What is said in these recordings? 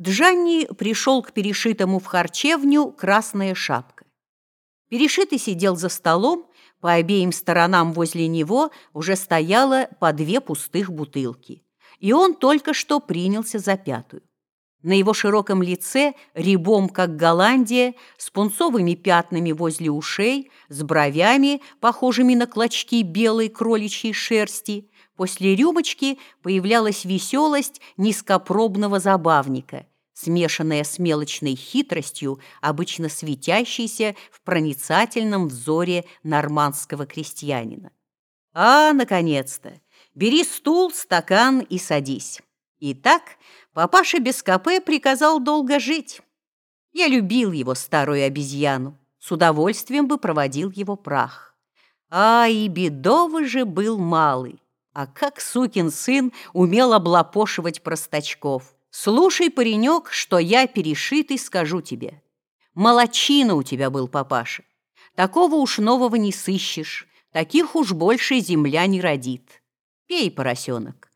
Джанни пришел к перешитому в харчевню красная шапка. Перешитый сидел за столом, по обеим сторонам возле него уже стояло по две пустых бутылки, и он только что принялся за пятую. На его широком лице, рябом, как Голландия, с пунцовыми пятнами возле ушей, с бровями, похожими на клочки белой кроличьей шерсти, после рюмочки появлялась веселость низкопробного забавника, смешанная с мелочной хитростью, обычно светящейся в проницательном взоре нормандского крестьянина. «А, наконец-то! Бери стул, стакан и садись». Итак, папаша без КП приказал долго жить. Я любил его, старую обезьяну, с удовольствием бы проводил его прах. А и бедовый же был малый, а как сукин сын умел облапошивать простачков. Слушай, паренек, что я перешитый скажу тебе. Молочина у тебя был, папаша. Такого уж нового не сыщешь, таких уж больше земля не родит. Пей, поросенок.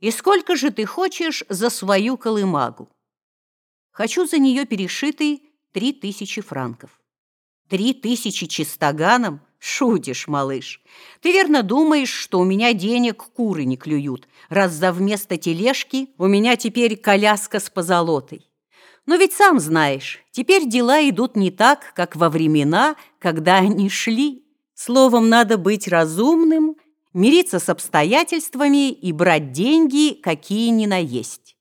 И сколько же ты хочешь за свою колымагу? Хочу за нее перешитый три тысячи франков. Три тысячи чистоганом? Шутишь, малыш. Ты верно думаешь, что у меня денег куры не клюют, раз за вместо тележки у меня теперь коляска с позолотой. Но ведь сам знаешь, теперь дела идут не так, как во времена, когда они шли. Словом, надо быть разумным мириться с обстоятельствами и брать деньги, какие ни на есть.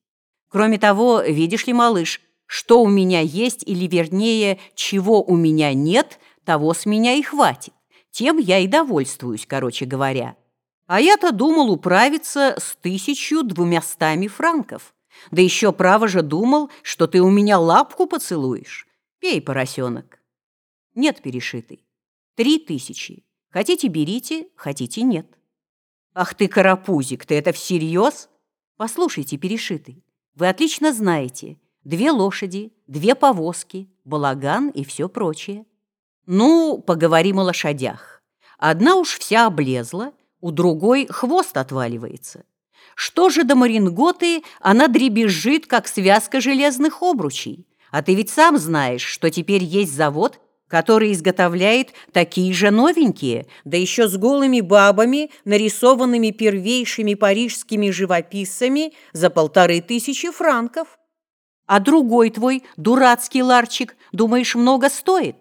Кроме того, видишь ли, малыш, что у меня есть, или вернее, чего у меня нет, того с меня и хватит. Тем я и довольствуюсь, короче говоря. А я-то думал управиться с тысячу двумястами франков. Да еще право же думал, что ты у меня лапку поцелуешь. Пей, поросенок. Нет, перешитый. Три тысячи. Хотите, берите, хотите, нет. «Ах ты, карапузик, ты это всерьез?» «Послушайте, перешитый, вы отлично знаете, две лошади, две повозки, балаган и все прочее. Ну, поговорим о лошадях. Одна уж вся облезла, у другой хвост отваливается. Что же до Маринготы, она дребезжит, как связка железных обручей. А ты ведь сам знаешь, что теперь есть завод, который изготовляет такие же новенькие, да еще с голыми бабами, нарисованными первейшими парижскими живописцами за полторы тысячи франков. А другой твой дурацкий ларчик, думаешь, много стоит?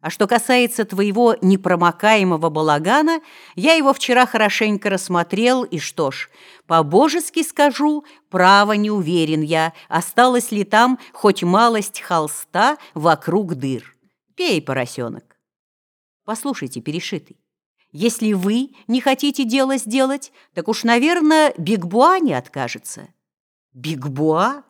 А что касается твоего непромокаемого балагана, я его вчера хорошенько рассмотрел, и что ж, по-божески скажу, право не уверен я, осталось ли там хоть малость холста вокруг дыр. Пей, поросенок. Послушайте, перешитый, если вы не хотите дело сделать, так уж, наверное, Бигбуа не откажется. Бигбуа?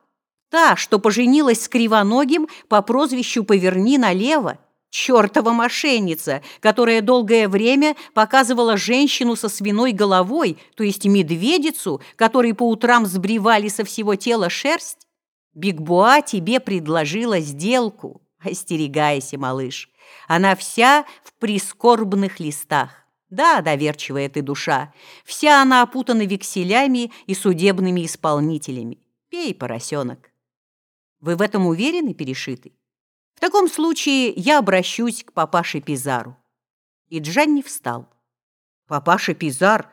Та, что поженилась с кривоногим по прозвищу «Поверни налево», чертова мошенница, которая долгое время показывала женщину со свиной головой, то есть медведицу, которой по утрам сбривали со всего тела шерсть? Бигбуа тебе предложила сделку. Остерегайся, малыш. Она вся в прискорбных листах. Да, доверчивая ты душа, вся она опутана векселями и судебными исполнителями. Пей, поросенок. Вы в этом уверены, перешитый? В таком случае я обращусь к папаше Пизару. И Джанни встал. Папаша Пизар,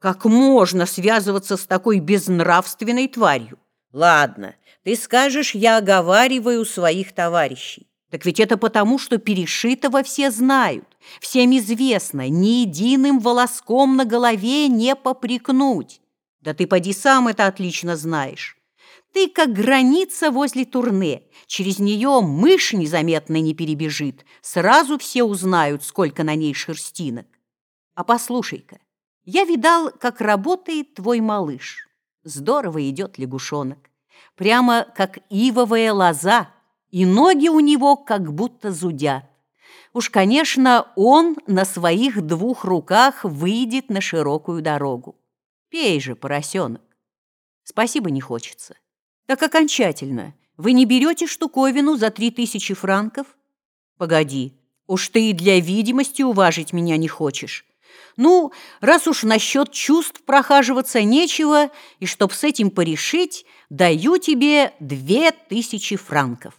как можно связываться с такой безнравственной тварью? Ладно, ты скажешь, я оговариваю своих товарищей. Так ведь это потому, что перешитого все знают. Всем известно, ни единым волоском на голове не попрекнуть. Да ты поди сам это отлично знаешь. Ты как граница возле турне. Через нее мышь незаметно не перебежит. Сразу все узнают, сколько на ней шерстинок. А послушай-ка, я видал, как работает твой малыш. Здорово идет лягушонок. Прямо как ивовая лоза и ноги у него как будто зудят. Уж, конечно, он на своих двух руках выйдет на широкую дорогу. Пей же, поросенок. Спасибо не хочется. Так окончательно. Вы не берете штуковину за три тысячи франков? Погоди, уж ты и для видимости уважить меня не хочешь. Ну, раз уж насчет чувств прохаживаться нечего, и чтоб с этим порешить, даю тебе две тысячи франков.